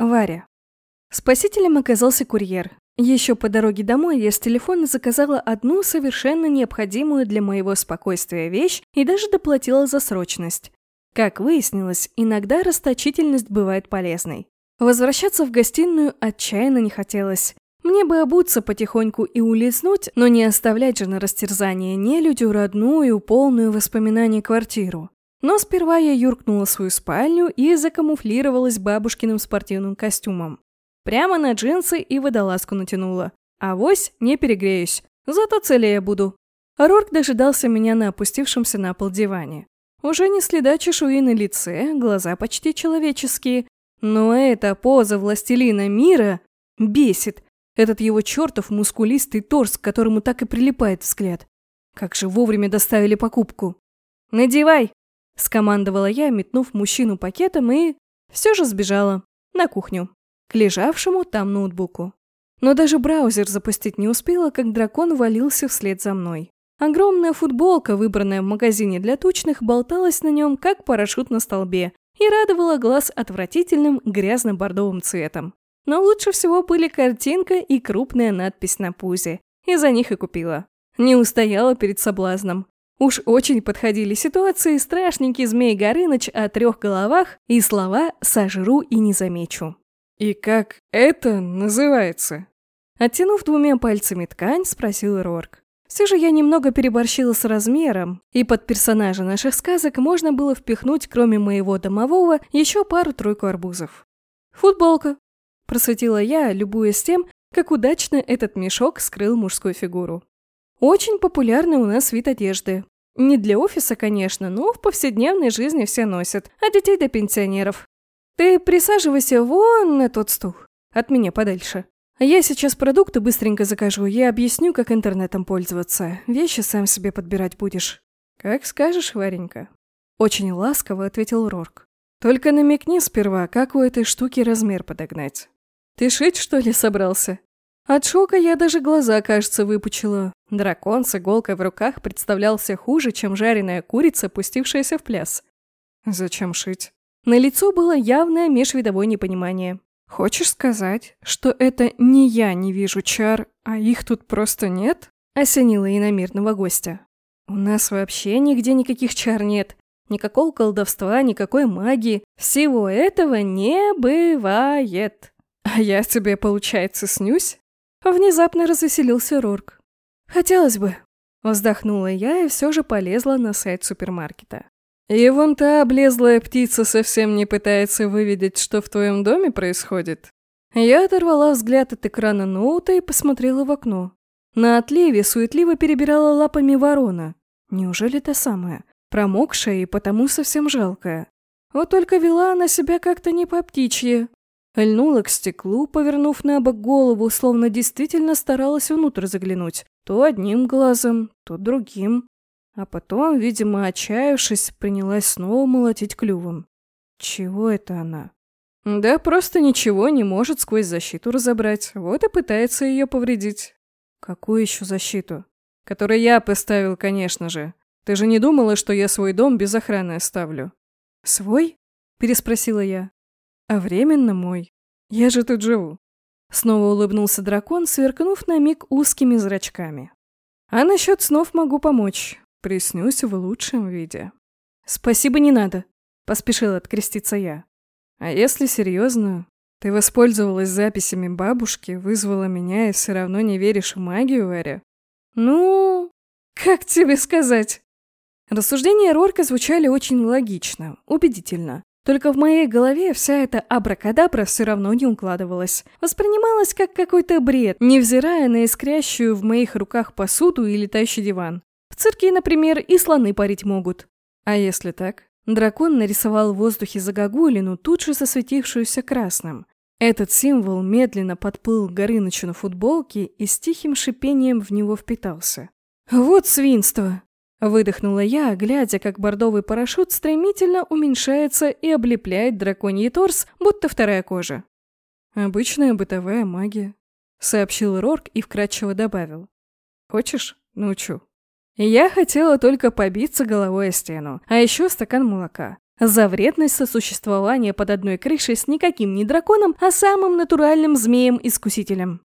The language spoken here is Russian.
Варя. Спасителем оказался курьер. Еще по дороге домой я с телефона заказала одну совершенно необходимую для моего спокойствия вещь и даже доплатила за срочность. Как выяснилось, иногда расточительность бывает полезной. Возвращаться в гостиную отчаянно не хотелось. Мне бы обуться потихоньку и улизнуть, но не оставлять же на растерзание нелюдю родную, полную воспоминаний квартиру. Но сперва я юркнула в свою спальню и закамуфлировалась бабушкиным спортивным костюмом. Прямо на джинсы и водолазку натянула. А вось не перегреюсь, зато целее буду. Рорк дожидался меня на опустившемся на пол диване. Уже не следа чешуи на лице, глаза почти человеческие. Но эта поза властелина мира бесит. Этот его чертов мускулистый торс, к которому так и прилипает взгляд. Как же вовремя доставили покупку. «Надевай!» Скомандовала я, метнув мужчину пакетом и... Все же сбежала. На кухню. К лежавшему там ноутбуку. Но даже браузер запустить не успела, как дракон валился вслед за мной. Огромная футболка, выбранная в магазине для тучных, болталась на нем, как парашют на столбе, и радовала глаз отвратительным грязно-бордовым цветом. Но лучше всего были картинка и крупная надпись на пузе. И за них и купила. Не устояла перед соблазном. Уж очень подходили ситуации страшненький змей Горыныч о трех головах и слова «сожру и не замечу». «И как это называется?» Оттянув двумя пальцами ткань, спросил Рорк. Все же я немного переборщила с размером, и под персонажа наших сказок можно было впихнуть, кроме моего домового, еще пару-тройку арбузов. «Футболка», – просветила я, любуясь тем, как удачно этот мешок скрыл мужскую фигуру. Очень популярный у нас вид одежды. Не для офиса, конечно, но в повседневной жизни все носят, от детей до пенсионеров. Ты присаживайся вон на тот стул, от меня подальше. Я сейчас продукты быстренько закажу, я объясню, как интернетом пользоваться. Вещи сам себе подбирать будешь. Как скажешь, Варенька. Очень ласково ответил Рорк. Только намекни сперва, как у этой штуки размер подогнать. Ты шить, что ли, собрался? От шока я даже глаза, кажется, выпучила. Дракон с иголкой в руках представлялся хуже, чем жареная курица, пустившаяся в пляс. Зачем шить? На лицо было явное межвидовое непонимание. Хочешь сказать, что это не я не вижу чар, а их тут просто нет? Осенила иномирного гостя. У нас вообще нигде никаких чар нет. Никакого колдовства, никакой магии. Всего этого не бывает. А я тебе, получается, снюсь? Внезапно развеселился Рорк. «Хотелось бы», — вздохнула я и все же полезла на сайт супермаркета. «И вон та облезлая птица совсем не пытается выведать, что в твоем доме происходит?» Я оторвала взгляд от экрана ноута и посмотрела в окно. На отливе суетливо перебирала лапами ворона. Неужели та самая? Промокшая и потому совсем жалкая. Вот только вела она себя как-то не по птичьи. Льнула к стеклу, повернув на бок голову, словно действительно старалась внутрь заглянуть. То одним глазом, то другим. А потом, видимо, отчаявшись, принялась снова молотить клювом. Чего это она? Да просто ничего не может сквозь защиту разобрать. Вот и пытается ее повредить. Какую еще защиту? Которую я поставил, конечно же. Ты же не думала, что я свой дом без охраны оставлю? Свой? Переспросила я. А временно мой. Я же тут живу. Снова улыбнулся дракон, сверкнув на миг узкими зрачками. А насчет снов могу помочь. Приснюсь в лучшем виде. Спасибо, не надо. Поспешила откреститься я. А если серьезно, ты воспользовалась записями бабушки, вызвала меня и все равно не веришь в магию, Варя? Ну, как тебе сказать? Рассуждения Рорка звучали очень логично, убедительно. Только в моей голове вся эта абракадабра все равно не укладывалась. Воспринималась как какой-то бред, невзирая на искрящую в моих руках посуду и летающий диван. В цирке, например, и слоны парить могут. А если так? Дракон нарисовал в воздухе загогулину, тут же засветившуюся красным. Этот символ медленно подплыл к Горынычу на футболке и с тихим шипением в него впитался. «Вот свинство!» Выдохнула я, глядя, как бордовый парашют стремительно уменьшается и облепляет драконий торс, будто вторая кожа. «Обычная бытовая магия», — сообщил Рорк и вкратчиво добавил. «Хочешь? Научу». Я хотела только побиться головой о стену, а еще стакан молока. За вредность сосуществования под одной крышей с никаким не драконом, а самым натуральным змеем-искусителем.